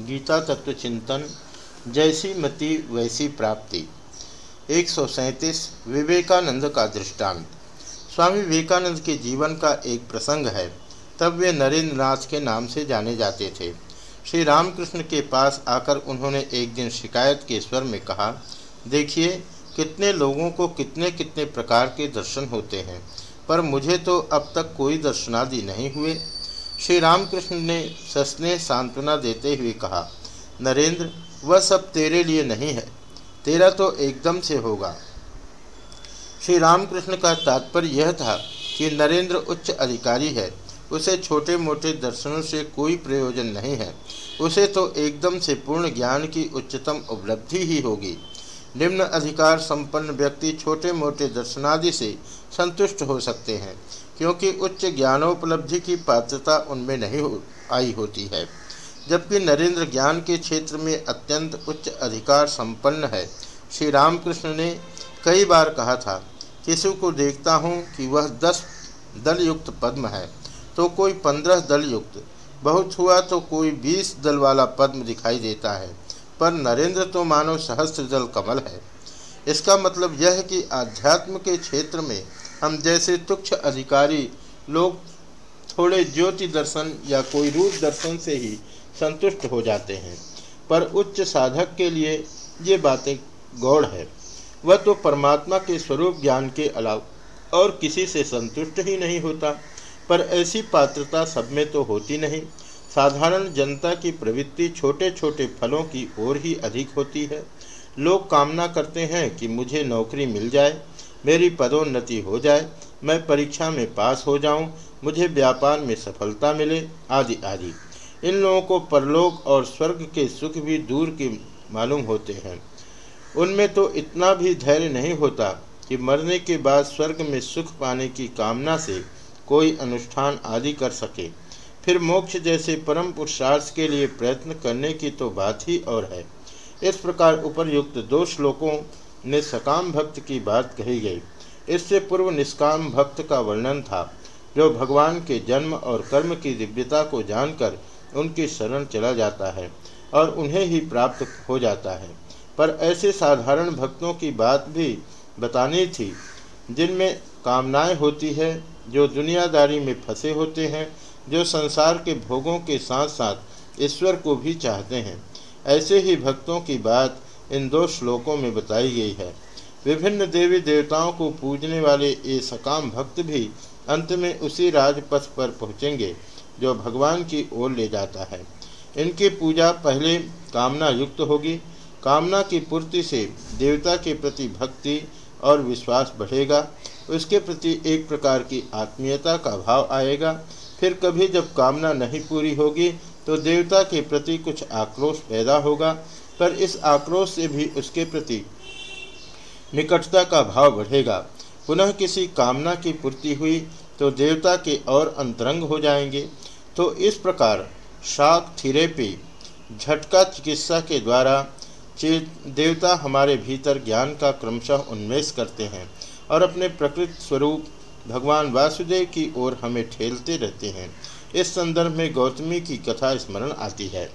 गीता तत्व चिंतन, जैसी मति वैसी प्राप्ति। एक सौ सैंतीस, विवेकानंद का दृष्टांत। स्वामी विवेकानंद के जीवन का एक प्रसंग है। तब वे नरेंद्र नाथ के नाम से जाने जाते थे। श्री रामकृष्ण के पास आकर उन्होंने एक दिन शिकायत के स्वर में कहा, देखिए, कितने लोगों को कितने कितने प्रकार के दर्शन होते हैं, पर मुझे तो अब तक कोई दर्शनादि नहीं हुए। श्री रामकृष्ण ने सस्ने सांत्वना देते हुए कहा, नरेंद्र, वह सब तेरे लिए नहीं है। तेरा तो एकदम से होगा श्री रामकृष्ण का तात्पर्य यह था कि नरेंद्र उच्च अधिकारी है। उसे छोटे मोटे दर्शनों से कोई प्रयोजन नहीं है। उसे तो एकदम से पूर्ण ज्ञान की उच्चतम उपलब्धि ही होगी। निम्न अधिकार संपन्न व्यक्ति छोटे मोटे दर्शनादि से संतुष्ट हो सकते हैं क्योंकि उच्च ज्ञानोपलब्धि की पात्रता उनमें नहीं हो, आई होती है। जबकि नरेंद्र ज्ञान के क्षेत्र में अत्यंत उच्च अधिकार संपन्न है श्री रामकृष्ण ने कई बार कहा था किसी को देखता हूँ कि वह दस दलयुक्त पद्म है तो कोई पंद्रह दल युक्त बहुत हुआ तो कोई बीस दल वाला पद्म दिखाई देता है। पर नरेंद्र तो मानो सहस्त्र जल कमल है। इसका मतलब यह है कि आध्यात्म के क्षेत्र में हम जैसे तुक्ष अधिकारी, लोग थोड़े ज्योति दर्शन या कोई रूप दर्शन से ही संतुष्ट हो जाते हैं। पर उच्च साधक के लिए ये बातें गौड़ है। वह तो परमात्मा के स्वरूप ज्ञान के अलावा और किसी से संतुष्ट ही नहीं होता, पर ऐसी पात्रता सब में तो होती नहीं। साधारण जनता की प्रवृत्ति छोटे छोटे फलों की ओर ही अधिक होती है। लोग कामना करते हैं कि मुझे नौकरी मिल जाए मेरी पदोन्नति हो जाए मैं परीक्षा में पास हो जाऊँ, मुझे व्यापार में सफलता मिले आदि आदि। इन लोगों को परलोक और स्वर्ग के सुख भी दूर के मालूम होते हैं। उनमें तो इतना भी धैर्य नहीं होता कि मरने के बाद स्वर्ग में सुख पाने की कामना से कोई अनुष्ठान आदि कर सके। फिर मोक्ष जैसे परम पुरुषार्थ के लिए प्रयत्न करने की तो बात ही और है। इस प्रकार उपरयुक्त दो श्लोकों ने सकाम भक्त की बात कही गई। इससे पूर्व निष्काम भक्त का वर्णन था। जो भगवान के जन्म और कर्म की दिव्यता को जानकर उनकी शरण चला जाता है और उन्हें ही प्राप्त हो जाता है। पर ऐसे साधारण भक्तों की बात भी बतानी थी, जिनमें कामनाएँ होती है, जो दुनियादारी में फंसे होते हैं जो संसार के भोगों के साथ साथ ईश्वर को भी चाहते हैं। ऐसे ही भक्तों की बात इन दो श्लोकों में बताई गई है। विभिन्न देवी देवताओं को पूजने वाले ये सकाम भक्त भी अंत में उसी राजपथ पर पहुँचेंगे, जो भगवान की ओर ले जाता है। इनकी पूजा पहले कामना युक्त होगी। कामना की पूर्ति से देवता के प्रति भक्ति और विश्वास बढ़ेगा। उसके प्रति एक प्रकार की आत्मीयता का भाव आएगा। फिर कभी जब कामना नहीं पूरी होगी तो देवता के प्रति कुछ आक्रोश पैदा होगा, पर इस आक्रोश से भी उसके प्रति निकटता का भाव बढ़ेगा। पुनः किसी कामना की पूर्ति हुई तो देवता के और अंतरंग हो जाएँगे। तो इस प्रकार शाक थेरेपी, झटका चिकित्सा के द्वारा देवता हमारे भीतर ज्ञान का क्रमशः उन्मेष करते हैं और अपने प्रकृत स्वरूप भगवान वासुदेव की ओर हमें ठेलते रहते हैं। इस संदर्भ में गौतमी की कथा स्मरण आती है।